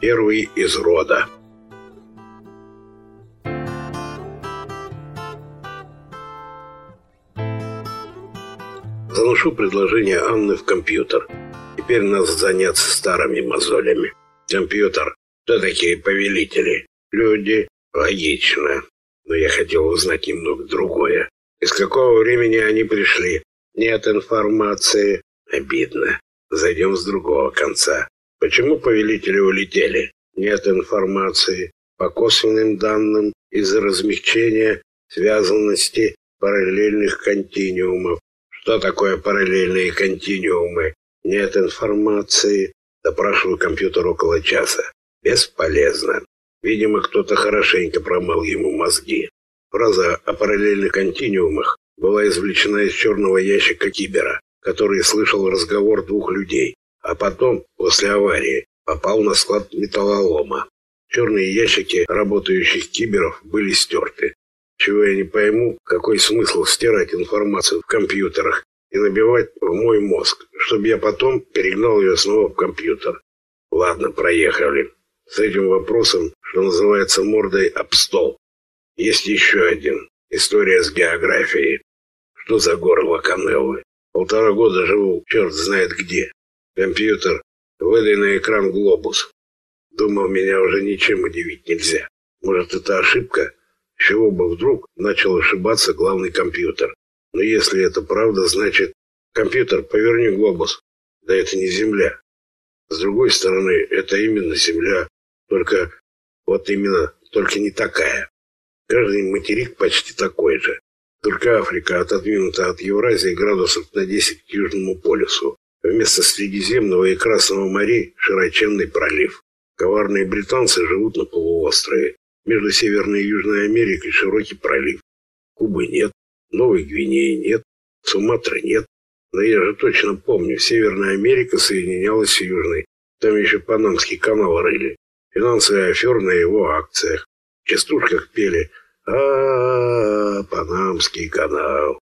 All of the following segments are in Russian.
Первый из рода. Заношу предложение Анны в компьютер. Теперь надо заняться старыми мозолями. Компьютер. Кто такие повелители? Люди. Логично. Но я хотел узнать немного другое. Из какого времени они пришли? Нет информации. Обидно. Зайдем с другого конца. Почему повелители улетели? Нет информации. По косвенным данным, из-за размягчения связанности параллельных континуумов. Что такое параллельные континуумы? Нет информации. Допрашиваю компьютер около часа. Бесполезно. Видимо, кто-то хорошенько промыл ему мозги. Фраза о параллельных континуумах была извлечена из черного ящика кибера, который слышал разговор двух людей, а потом, после аварии, попал на склад металлолома. Черные ящики работающих киберов были стерты. Чего я не пойму, какой смысл стирать информацию в компьютерах и набивать в мой мозг, чтобы я потом перегнал ее снова в компьютер. Ладно, проехали. С этим вопросом, что называется, мордой об стол. Есть еще один. История с географией. Что за горло Канеллы? Полтора года живу, черт знает где. Компьютер, выдай на экран глобус. Думал, меня уже ничем удивить нельзя. Может, это ошибка? Чего бы вдруг начал ошибаться главный компьютер? Но если это правда, значит... Компьютер, поверни глобус. Да это не Земля. С другой стороны, это именно Земля. Только... Вот именно, только не такая. Каждый материк почти такой же. Только Африка отодвинута от Евразии градусов на 10 к Южному полюсу. Вместо Средиземного и Красного морей широченный пролив. Коварные британцы живут на полуострове. Между Северной и Южной Америкой широкий пролив. Кубы нет, Новой Гвинеи нет, Суматры нет. Но я же точно помню, Северная Америка соединялась с Южной. Там еще Панамский канал рыли. Финансовые аферы на его акциях. В частушках пели а, -а, -а Панамский канал.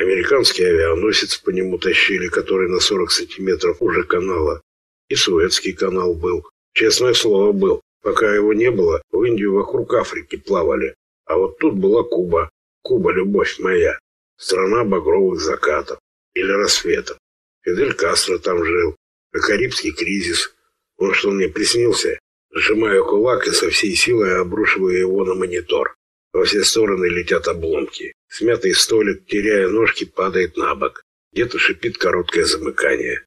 Американский авианосец по нему тащили, который на 40 сантиметров уже канала. И Суэцкий канал был. Честное слово, был. Пока его не было, в Индию вокруг Африки плавали. А вот тут была Куба. Куба, любовь моя. Страна багровых закатов. Или рассветов. Фидель Кастро там жил. А Карибский кризис. Он что мне приснился? Сжимаю кулак и со всей силой обрушиваю его на монитор. Во все стороны летят обломки. Смятый столик, теряя ножки, падает на бок. Где-то шипит короткое замыкание.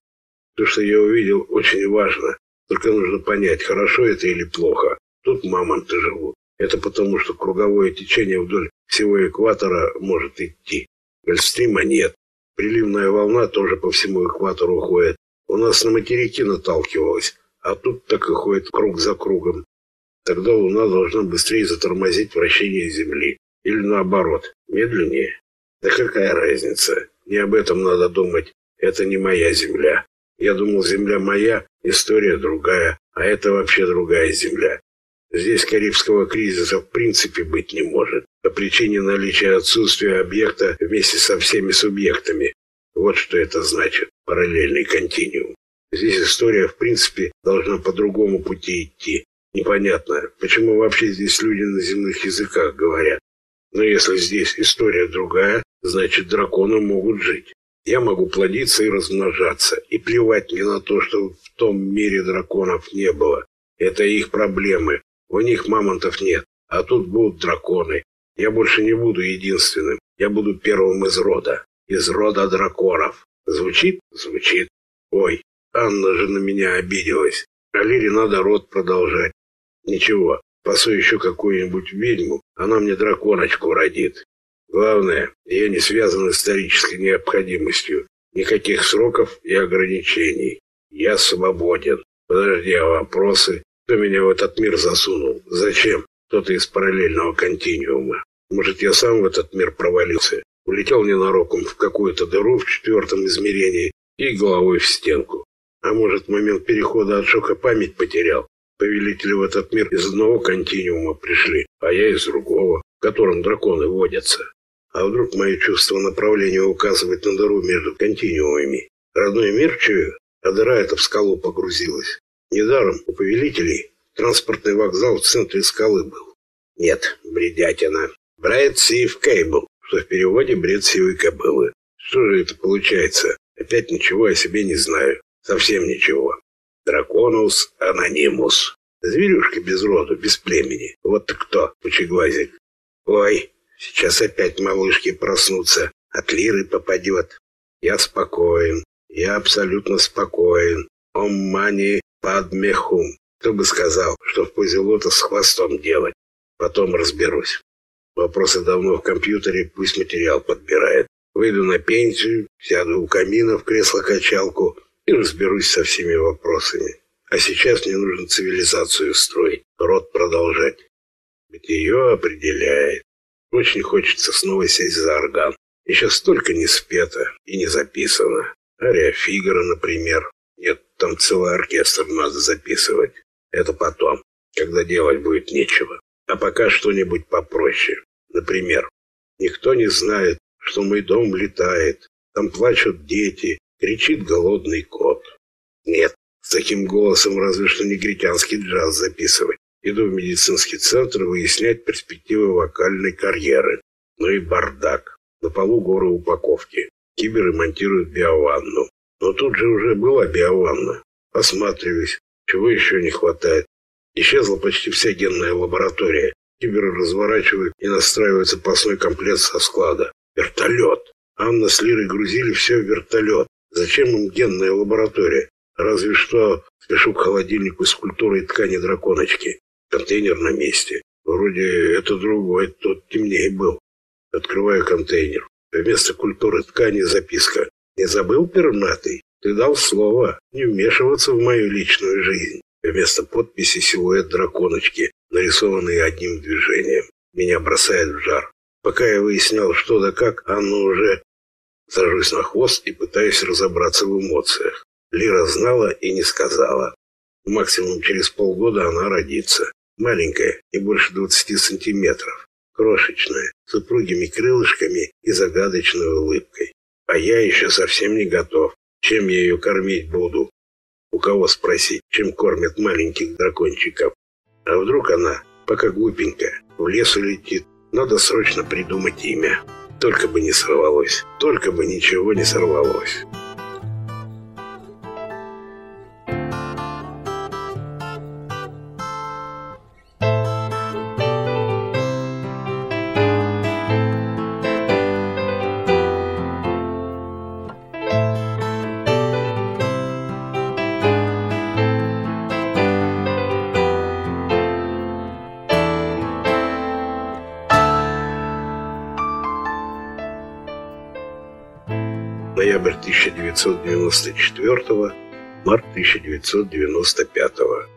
То, что я увидел, очень важно. Только нужно понять, хорошо это или плохо. Тут мамонты живут. Это потому, что круговое течение вдоль всего экватора может идти. Гольфстрима нет. Приливная волна тоже по всему экватору уходит. У нас на материке наталкивалась, а тут так и ходит круг за кругом. Тогда Луна должна быстрее затормозить вращение Земли. Или наоборот, медленнее? Да какая разница? Не об этом надо думать. Это не моя Земля. Я думал, Земля моя, история другая, а это вообще другая Земля. Здесь Карибского кризиса в принципе быть не может. По причине наличия отсутствия объекта вместе со всеми субъектами. Вот что это значит, параллельный континуум. Здесь история в принципе должна по другому пути идти. Непонятно, почему вообще здесь люди на земных языках говорят. Но если здесь история другая, значит драконы могут жить. Я могу плодиться и размножаться, и плевать мне на то, что в том мире драконов не было. Это их проблемы. У них мамонтов нет, а тут будут драконы. Я больше не буду единственным. Я буду первым из рода. Из рода драконов. Звучит? Звучит. Ой, Анна же на меня обиделась. А Лире надо род продолжать. Ничего, Спасу еще какую-нибудь ведьму, она мне драконочку родит. Главное, я не связан исторической необходимостью. Никаких сроков и ограничений. Я свободен. Подожди, а вопросы? Кто меня в этот мир засунул? Зачем? Кто-то из параллельного континуума. Может, я сам в этот мир провалился? Улетел ненароком в какую-то дыру в четвертом измерении и головой в стенку. А может, момент перехода от шока память потерял? Повелители в этот мир из одного континуума пришли, а я из другого, в котором драконы водятся. А вдруг мое чувство направления указывает на дыру между континуумами? Родной мир чую, а дыра эта в скалу погрузилась. Недаром у повелителей Транспортный вокзал в центре скалы был. Нет, бредятина. Брайт Сив Кейбл, что в переводе бред сивой кобылы. Что же это получается? Опять ничего о себе не знаю. Совсем ничего. Драконус анонимус. Зверюшка без роду, без племени. Вот ты кто, пучеглазик. Ой, сейчас опять малышки проснутся. От лиры попадет. Я спокоен. Я абсолютно спокоен. Ом мани падмехум. Кто бы сказал, что в позе лотос с хвостом делать. Потом разберусь. Вопросы давно в компьютере, пусть материал подбирает. Выйду на пенсию, сяду у камина в кресло-качалку и разберусь со всеми вопросами. А сейчас мне нужно цивилизацию строить, род продолжать. Ведь ее определяет. Очень хочется снова сесть за орган. Еще столько не спето и не записано. Ария Фигара, например. Нет, там целый оркестр надо записывать. Это потом, когда делать будет нечего. А пока что-нибудь попроще. Например, никто не знает, что мой дом летает. Там плачут дети, кричит голодный кот. Нет, с таким голосом разве что негритянский джаз записывать. Иду в медицинский центр выяснять перспективы вокальной карьеры. Ну и бардак. На полу горы упаковки. Киберы монтируют биованну. Но тут же уже была биованна. Осматриваюсь. Чего еще не хватает? Исчезла почти вся генная лаборатория. Киберы разворачивают и настраивают запасной комплект со склада. Вертолет. Анна с Лирой грузили все в вертолет. Зачем им генная лаборатория? Разве что спешу к холодильнику с культурой ткани драконочки. Контейнер на месте. Вроде это другой, тот темнее был. Открываю контейнер. Вместо культуры ткани записка. Не забыл, пернатый? Ты дал слово не вмешиваться в мою личную жизнь. Вместо подписи силуэт драконочки, нарисованный одним движением. Меня бросает в жар. Пока я выяснял, что да как, Анна уже... Сажусь на хвост и пытаюсь разобраться в эмоциях. Лира знала и не сказала. Максимум через полгода она родится. Маленькая, не больше 20 сантиметров. Крошечная, с упругими крылышками и загадочной улыбкой. А я еще совсем не готов. Чем я ее кормить буду? У кого спросить, чем кормят маленьких дракончиков? А вдруг она, пока глупенькая, в лес улетит? Надо срочно придумать имя. Только бы не сорвалось. Только бы ничего не сорвалось. Ноябрь 1994, март 1995